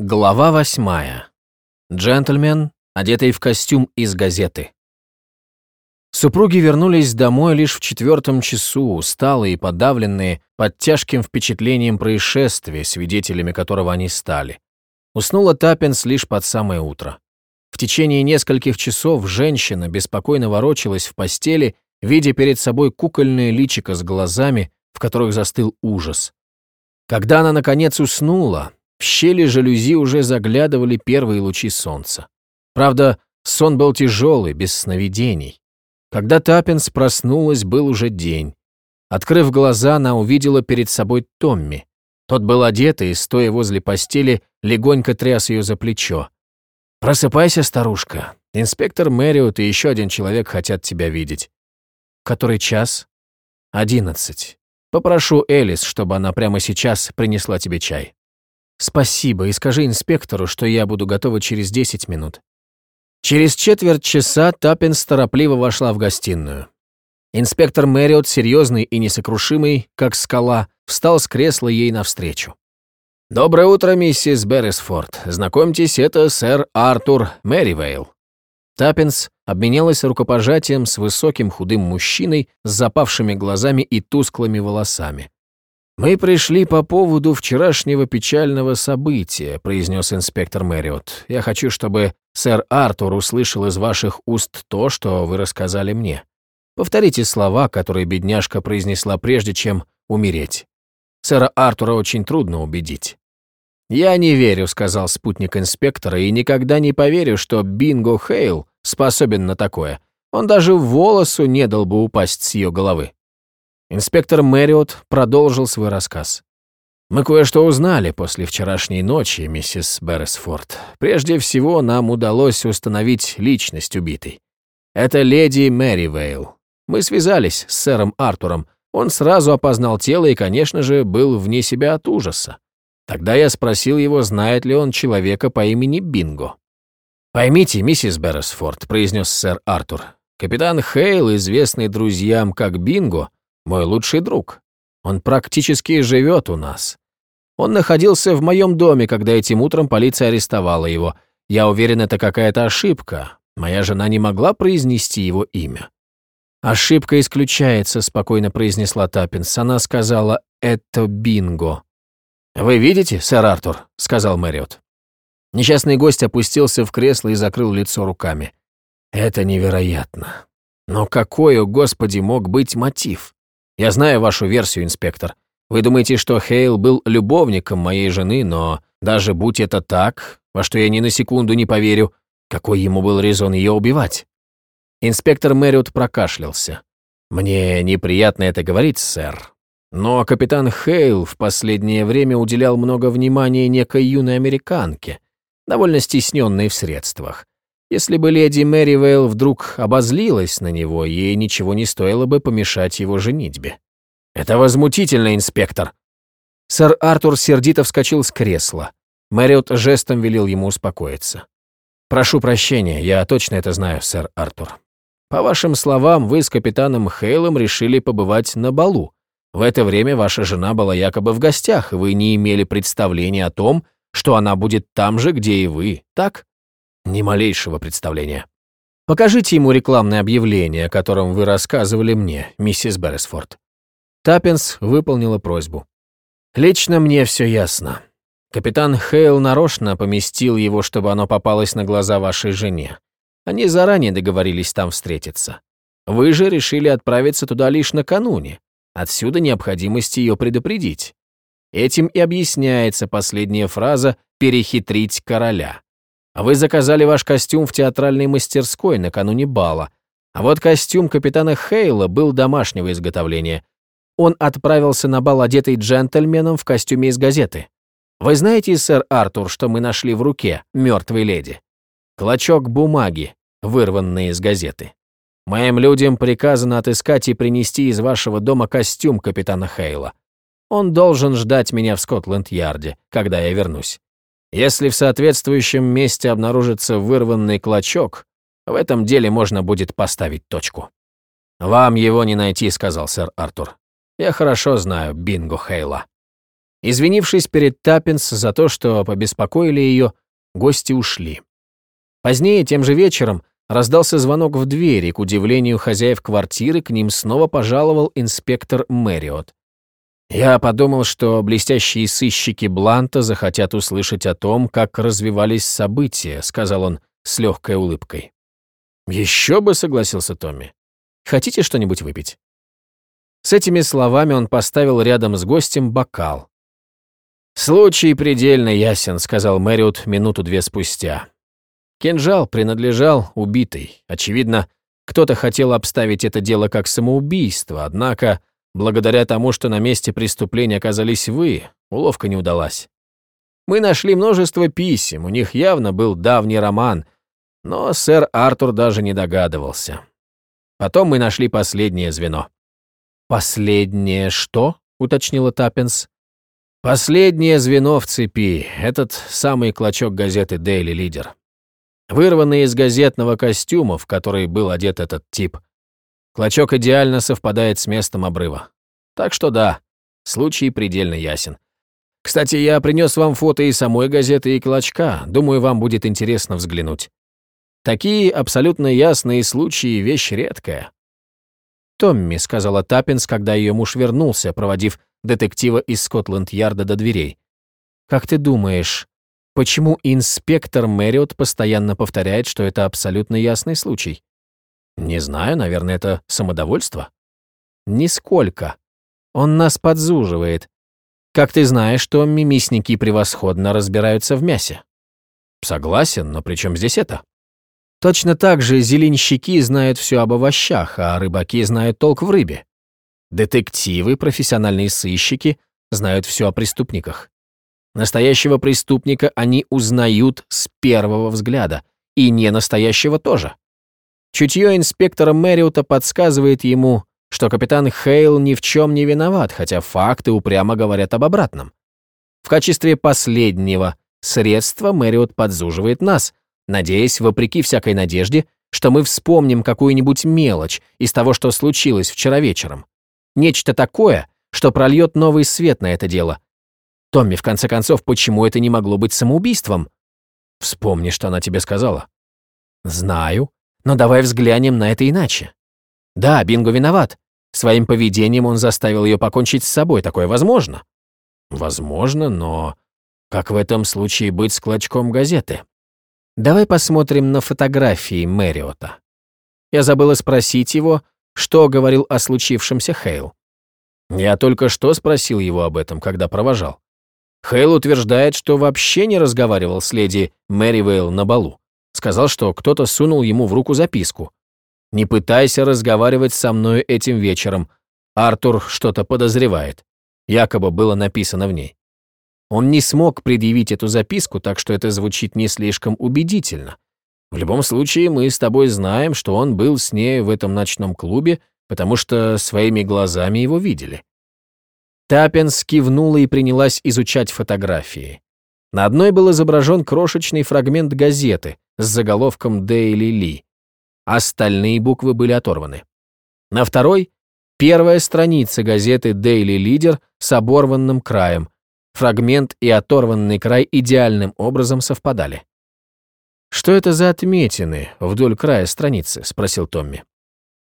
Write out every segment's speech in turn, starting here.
Глава восьмая. Джентльмен, одетый в костюм из газеты. Супруги вернулись домой лишь в четвертом часу, усталые и подавленные, под тяжким впечатлением происшествия, свидетелями которого они стали. Уснула Таппинс лишь под самое утро. В течение нескольких часов женщина беспокойно ворочалась в постели, видя перед собой кукольное личико с глазами, в которых застыл ужас. Когда она, наконец, уснула, в щели жалюзи уже заглядывали первые лучи солнца. Правда, сон был тяжелый, без сновидений. Когда Таппинс проснулась, был уже день. Открыв глаза, она увидела перед собой Томми. Тот был одет и, стоя возле постели, легонько тряс ее за плечо. «Просыпайся, старушка. Инспектор Мэриот и еще один человек хотят тебя видеть». «Который час?» «Одиннадцать. Попрошу Элис, чтобы она прямо сейчас принесла тебе чай». «Спасибо, и скажи инспектору, что я буду готова через 10 минут». Через четверть часа Таппинс торопливо вошла в гостиную. Инспектор Мэриот, серьезный и несокрушимый, как скала, встал с кресла ей навстречу. «Доброе утро, миссис Беррисфорд. Знакомьтесь, это сэр Артур Мэривейл». Таппинс обменялась рукопожатием с высоким худым мужчиной с запавшими глазами и тусклыми волосами. «Мы пришли по поводу вчерашнего печального события», произнес инспектор Мэриот. «Я хочу, чтобы сэр Артур услышал из ваших уст то, что вы рассказали мне. Повторите слова, которые бедняжка произнесла прежде, чем умереть. Сэра Артура очень трудно убедить». «Я не верю», — сказал спутник инспектора, «и никогда не поверю, что Бинго Хейл способен на такое. Он даже волосу не дал бы упасть с ее головы». Инспектор Мэриот продолжил свой рассказ. «Мы кое-что узнали после вчерашней ночи, миссис Берресфорд. Прежде всего, нам удалось установить личность убитой. Это леди Мэри Вейл. Мы связались с сэром Артуром. Он сразу опознал тело и, конечно же, был вне себя от ужаса. Тогда я спросил его, знает ли он человека по имени Бинго. «Поймите, миссис Берресфорд», — произнес сэр Артур, «капитан Хейл, известный друзьям как Бинго, мой лучший друг. Он практически живет у нас. Он находился в моем доме, когда этим утром полиция арестовала его. Я уверен, это какая-то ошибка. Моя жена не могла произнести его имя. «Ошибка исключается», — спокойно произнесла Таппинс. Она сказала «это бинго». «Вы видите, сэр Артур?» — сказал Мэриот. Несчастный гость опустился в кресло и закрыл лицо руками. «Это невероятно. Но какой, о господи, мог быть мотив? Я знаю вашу версию, инспектор. Вы думаете, что Хейл был любовником моей жены, но даже будь это так, во что я ни на секунду не поверю, какой ему был резон ее убивать? Инспектор Мэриот прокашлялся. Мне неприятно это говорить, сэр. Но капитан Хейл в последнее время уделял много внимания некой юной американке, довольно стесненной в средствах. Если бы леди Мэривейл вдруг обозлилась на него, ей ничего не стоило бы помешать его женитьбе. «Это возмутительно, инспектор!» Сэр Артур сердито вскочил с кресла. Мэриот жестом велел ему успокоиться. «Прошу прощения, я точно это знаю, сэр Артур. По вашим словам, вы с капитаном Хейлом решили побывать на балу. В это время ваша жена была якобы в гостях, и вы не имели представления о том, что она будет там же, где и вы, так?» Ни малейшего представления. Покажите ему рекламное объявление, о котором вы рассказывали мне, миссис Берресфорд. Таппинс выполнила просьбу. Лично мне все ясно. Капитан Хейл нарочно поместил его, чтобы оно попалось на глаза вашей жене. Они заранее договорились там встретиться. Вы же решили отправиться туда лишь накануне. Отсюда необходимость ее предупредить. Этим и объясняется последняя фраза «перехитрить короля». А вы заказали ваш костюм в театральной мастерской накануне бала. А вот костюм капитана Хейла был домашнего изготовления. Он отправился на бал одетый джентльменом в костюме из газеты. Вы знаете, сэр Артур, что мы нашли в руке мертвой леди? Клочок бумаги, вырванный из газеты. Моим людям приказано отыскать и принести из вашего дома костюм капитана Хейла. Он должен ждать меня в Скотланд-Ярде, когда я вернусь. Если в соответствующем месте обнаружится вырванный клочок, в этом деле можно будет поставить точку. «Вам его не найти», — сказал сэр Артур. «Я хорошо знаю Бинго Хейла». Извинившись перед Таппинс за то, что побеспокоили ее, гости ушли. Позднее, тем же вечером, раздался звонок в двери, к удивлению хозяев квартиры, к ним снова пожаловал инспектор Мэриот. Я подумал, что блестящие сыщики Бланта захотят услышать о том, как развивались события, сказал он с легкой улыбкой. Еще бы, согласился Томми. Хотите что-нибудь выпить? С этими словами он поставил рядом с гостем бокал. «Случай предельно ясен», — сказал Мэриот минуту-две спустя. Кинжал принадлежал убитой. Очевидно, кто-то хотел обставить это дело как самоубийство, однако, благодаря тому, что на месте преступления оказались вы, уловка не удалась. Мы нашли множество писем, у них явно был давний роман, но сэр Артур даже не догадывался. Потом мы нашли последнее звено. «Последнее что?» — уточнила Таппинс. «Последнее звено в цепи, этот самый клочок газеты «Дейли Лидер». Вырванный из газетного костюма, в который был одет этот тип. Клочок идеально совпадает с местом обрыва. Так что да, случай предельно ясен. Кстати, я принес вам фото и самой газеты, и клочка. Думаю, вам будет интересно взглянуть. Такие абсолютно ясные случаи — вещь редкая. «Томми», — сказала Таппинс, когда ее муж вернулся, проводив детектива из Скотланд-Ярда до дверей. «Как ты думаешь, Почему инспектор Мэриот постоянно повторяет, что это абсолютно ясный случай? Не знаю, наверное, это самодовольство. Нисколько. Он нас подзуживает. Как ты знаешь, что мясники превосходно разбираются в мясе? Согласен, но при чем здесь это? Точно так же зеленщики знают все об овощах, а рыбаки знают толк в рыбе. Детективы, профессиональные сыщики знают все о преступниках. Настоящего преступника они узнают с первого взгляда, и не настоящего тоже. Чутье инспектора Мэриота подсказывает ему, что капитан Хейл ни в чем не виноват, хотя факты упрямо говорят об обратном. В качестве последнего средства Мэриот подзуживает нас, надеясь, вопреки всякой надежде, что мы вспомним какую-нибудь мелочь из того, что случилось вчера вечером. Нечто такое, что прольет новый свет на это дело, Томми, в конце концов, почему это не могло быть самоубийством? Вспомни, что она тебе сказала. Знаю, но давай взглянем на это иначе. Да, Бинго виноват. Своим поведением он заставил ее покончить с собой. Такое возможно. Возможно, но как в этом случае быть с клочком газеты? Давай посмотрим на фотографии Мэриота. Я забыла спросить его, что говорил о случившемся Хейл. Я только что спросил его об этом, когда провожал. Хейл утверждает, что вообще не разговаривал с леди Мэривейл на балу. Сказал, что кто-то сунул ему в руку записку. «Не пытайся разговаривать со мной этим вечером. Артур что-то подозревает». Якобы было написано в ней. Он не смог предъявить эту записку, так что это звучит не слишком убедительно. В любом случае, мы с тобой знаем, что он был с ней в этом ночном клубе, потому что своими глазами его видели. Таппинс кивнула и принялась изучать фотографии. На одной был изображен крошечный фрагмент газеты с заголовком «Дейли Ли». Остальные буквы были оторваны. На второй — первая страница газеты «Дейли Лидер» с оборванным краем. Фрагмент и оторванный край идеальным образом совпадали. «Что это за отметины вдоль края страницы?» — спросил Томми.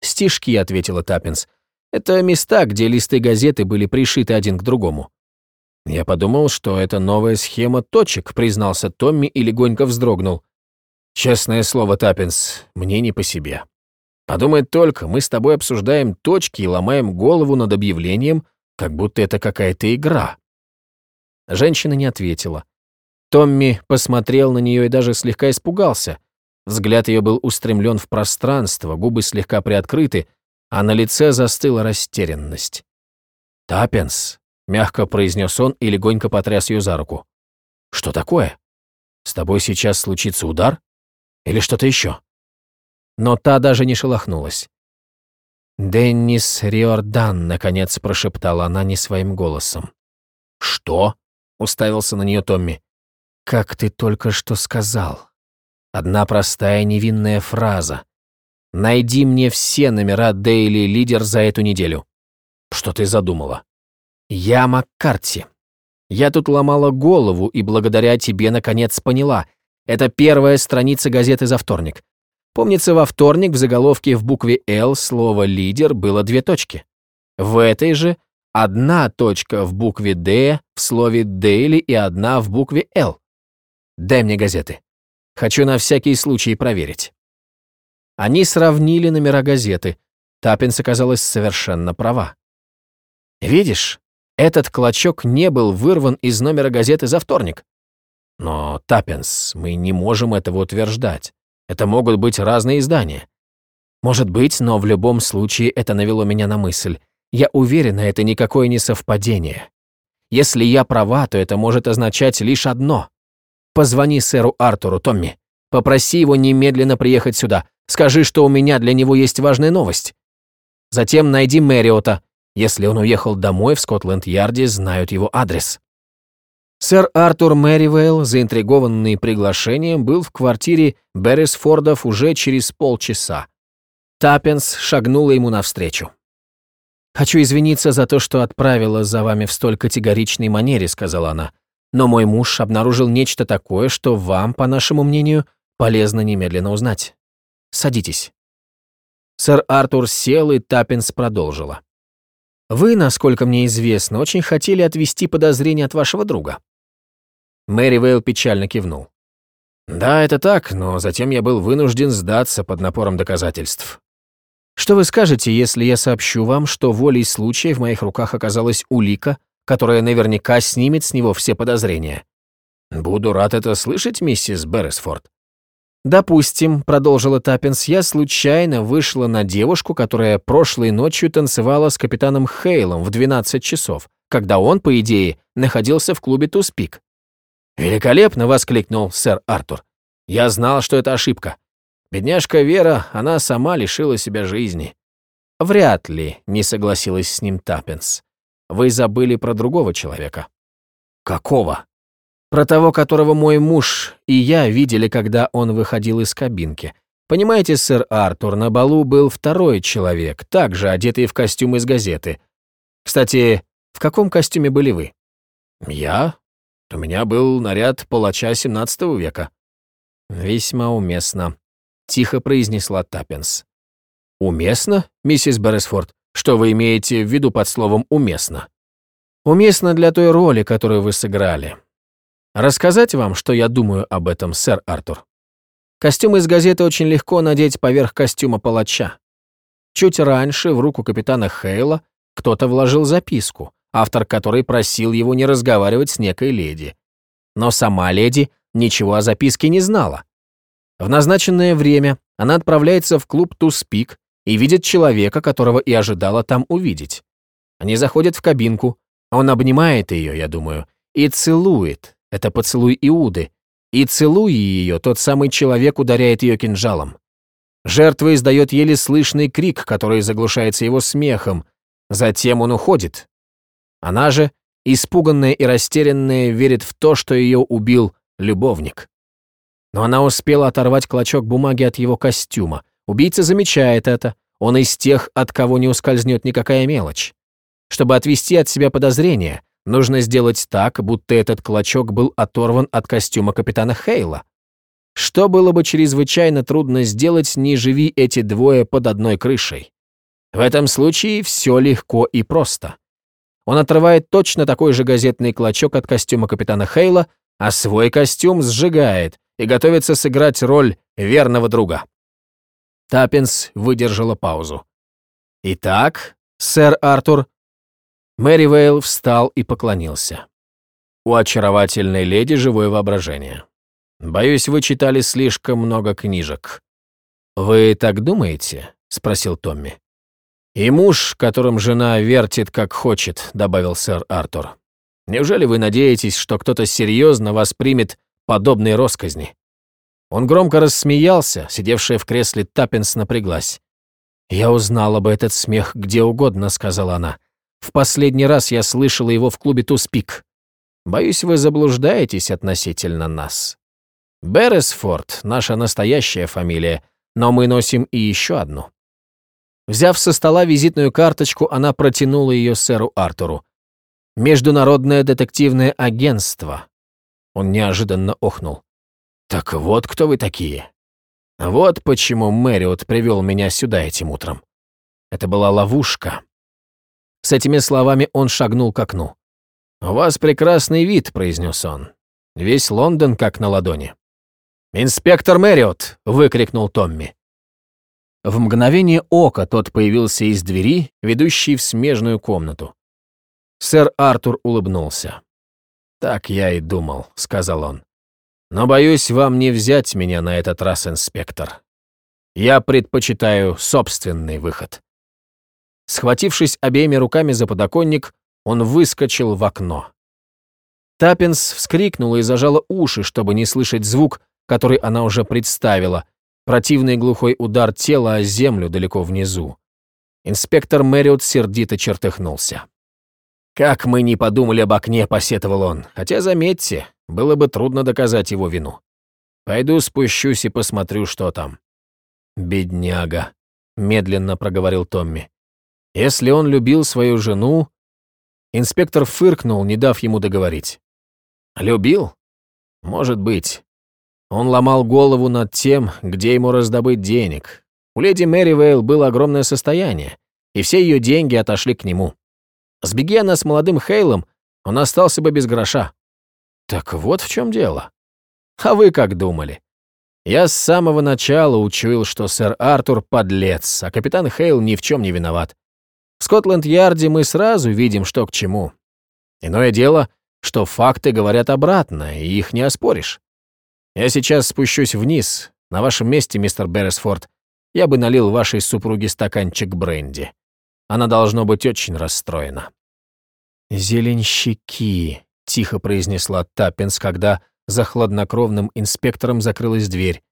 «Стишки», — ответила Таппинс. Это места, где листы газеты были пришиты один к другому. Я подумал, что это новая схема точек, признался Томми и легонько вздрогнул. Честное слово, Таппинс, мне не по себе. Подумай только, мы с тобой обсуждаем точки и ломаем голову над объявлением, как будто это какая-то игра. Женщина не ответила. Томми посмотрел на нее и даже слегка испугался. Взгляд ее был устремлен в пространство, губы слегка приоткрыты, а на лице застыла растерянность. «Таппинс», — мягко произнес он и легонько потряс ее за руку. «Что такое? С тобой сейчас случится удар? Или что-то еще?» Но та даже не шелохнулась. «Деннис Риордан», — наконец прошептала она не своим голосом. «Что?» — уставился на нее Томми. «Как ты только что сказал. Одна простая невинная фраза, Найди мне все номера Daily Leader за эту неделю. Что ты задумала? Я Маккарти. Я тут ломала голову и благодаря тебе наконец поняла. Это первая страница газеты за вторник. Помнится, во вторник в заголовке в букве «Л» слово «лидер» было две точки. В этой же одна точка в букве «Д» в слове «дейли» и одна в букве «Л». Дай мне газеты. Хочу на всякий случай проверить. Они сравнили номера газеты. Таппинс оказалась совершенно права. Видишь, этот клочок не был вырван из номера газеты за вторник. Но, Таппинс, мы не можем этого утверждать. Это могут быть разные издания. Может быть, но в любом случае это навело меня на мысль. Я уверена, это никакое не совпадение. Если я права, то это может означать лишь одно. Позвони сэру Артуру, Томми. Попроси его немедленно приехать сюда. Скажи, что у меня для него есть важная новость. Затем найди Мэриота. Если он уехал домой в Скотланд-Ярде, знают его адрес. Сэр Артур Мэривейл, заинтригованный приглашением, был в квартире Беррисфордов уже через полчаса. Таппенс шагнула ему навстречу. «Хочу извиниться за то, что отправила за вами в столь категоричной манере», — сказала она. «Но мой муж обнаружил нечто такое, что вам, по нашему мнению, полезно немедленно узнать. Садитесь». Сэр Артур сел, и Таппинс продолжила. «Вы, насколько мне известно, очень хотели отвести подозрения от вашего друга». Мэри Вейл печально кивнул. «Да, это так, но затем я был вынужден сдаться под напором доказательств. Что вы скажете, если я сообщу вам, что волей случая в моих руках оказалась улика, которая наверняка снимет с него все подозрения? Буду рад это слышать, миссис Берресфорд. «Допустим», — продолжила Таппинс, — «я случайно вышла на девушку, которая прошлой ночью танцевала с капитаном Хейлом в 12 часов, когда он, по идее, находился в клубе Туспик». «Великолепно!» — воскликнул сэр Артур. «Я знал, что это ошибка. Бедняжка Вера, она сама лишила себя жизни. Вряд ли, не согласилась с ним Таппинс. Вы забыли про другого человека. Какого? Про того, которого мой муж и я видели, когда он выходил из кабинки. Понимаете, сэр Артур, на балу был второй человек, также одетый в костюм из газеты. Кстати, в каком костюме были вы? Я? У меня был наряд палача 17 века. Весьма уместно. — тихо произнесла Таппинс. «Уместно, миссис Берресфорд? Что вы имеете в виду под словом «уместно»?» «Уместно для той роли, которую вы сыграли. Рассказать вам, что я думаю об этом, сэр Артур? Костюм из газеты очень легко надеть поверх костюма палача. Чуть раньше в руку капитана Хейла кто-то вложил записку, автор которой просил его не разговаривать с некой леди. Но сама леди ничего о записке не знала. В назначенное время она отправляется в клуб Туспик и видит человека, которого и ожидала там увидеть. Они заходят в кабинку, он обнимает ее, я думаю, и целует. Это поцелуй Иуды. И целуя ее, тот самый человек ударяет ее кинжалом. Жертва издает еле слышный крик, который заглушается его смехом. Затем он уходит. Она же, испуганная и растерянная, верит в то, что ее убил любовник. Но она успела оторвать клочок бумаги от его костюма. Убийца замечает это. Он из тех, от кого не ускользнет никакая мелочь. Чтобы отвести от себя подозрения, нужно сделать так, будто этот клочок был оторван от костюма капитана Хейла. Что было бы чрезвычайно трудно сделать, не живи эти двое под одной крышей. В этом случае все легко и просто. Он отрывает точно такой же газетный клочок от костюма капитана Хейла, а свой костюм сжигает, и готовится сыграть роль верного друга. Таппинс выдержала паузу. «Итак, сэр Артур...» Мэри Вейл встал и поклонился. «У очаровательной леди живое воображение. Боюсь, вы читали слишком много книжек». «Вы так думаете?» — спросил Томми. «И муж, которым жена вертит как хочет», — добавил сэр Артур. «Неужели вы надеетесь, что кто-то серьезно воспримет подобной росказни. Он громко рассмеялся, сидевшая в кресле Таппинс напряглась. «Я узнала бы этот смех где угодно», — сказала она. «В последний раз я слышала его в клубе Туспик. Боюсь, вы заблуждаетесь относительно нас. Берресфорд — наша настоящая фамилия, но мы носим и еще одну». Взяв со стола визитную карточку, она протянула ее сэру Артуру. Международное детективное агентство. Он неожиданно охнул. Так вот кто вы такие. Вот почему Мэриот привел меня сюда этим утром. Это была ловушка. С этими словами он шагнул к окну. «У вас прекрасный вид», — произнес он. «Весь Лондон как на ладони». «Инспектор Мэриот!» — выкрикнул Томми. В мгновение ока тот появился из двери, ведущей в смежную комнату. Сэр Артур улыбнулся. «Так я и думал», — сказал он. «Но боюсь вам не взять меня на этот раз, инспектор. Я предпочитаю собственный выход». Схватившись обеими руками за подоконник, он выскочил в окно. Таппинс вскрикнула и зажала уши, чтобы не слышать звук, который она уже представила, Противный глухой удар тела о землю далеко внизу. Инспектор Мэриот сердито чертыхнулся. «Как мы не подумали об окне», — посетовал он. «Хотя, заметьте, было бы трудно доказать его вину. Пойду спущусь и посмотрю, что там». «Бедняга», — медленно проговорил Томми. «Если он любил свою жену...» Инспектор фыркнул, не дав ему договорить. «Любил? Может быть. Он ломал голову над тем, где ему раздобыть денег. У леди Мэривейл было огромное состояние, и все ее деньги отошли к нему. Сбеги она с молодым Хейлом, он остался бы без гроша. Так вот в чем дело. А вы как думали? Я с самого начала учуял, что сэр Артур подлец, а капитан Хейл ни в чем не виноват. В Скотланд-Ярде мы сразу видим, что к чему. Иное дело, что факты говорят обратно, и их не оспоришь. Я сейчас спущусь вниз. На вашем месте, мистер Берресфорд, я бы налил вашей супруге стаканчик бренди. Она должно быть очень расстроена». «Зеленщики», — тихо произнесла Таппинс, когда за хладнокровным инспектором закрылась дверь.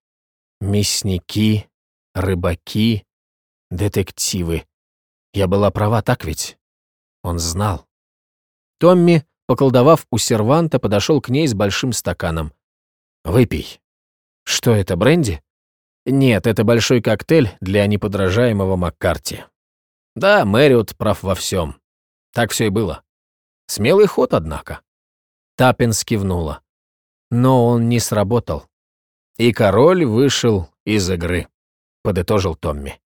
«Мясники, рыбаки, детективы. Я была права, так ведь?» Он знал. Томми, поколдовав у серванта, подошел к ней с большим стаканом. Выпей. Что это, бренди? Нет, это большой коктейль для неподражаемого Маккарти. Да, Мэриот прав во всем. Так все и было. Смелый ход, однако. Таппинс кивнула. Но он не сработал. И король вышел из игры, подытожил Томми.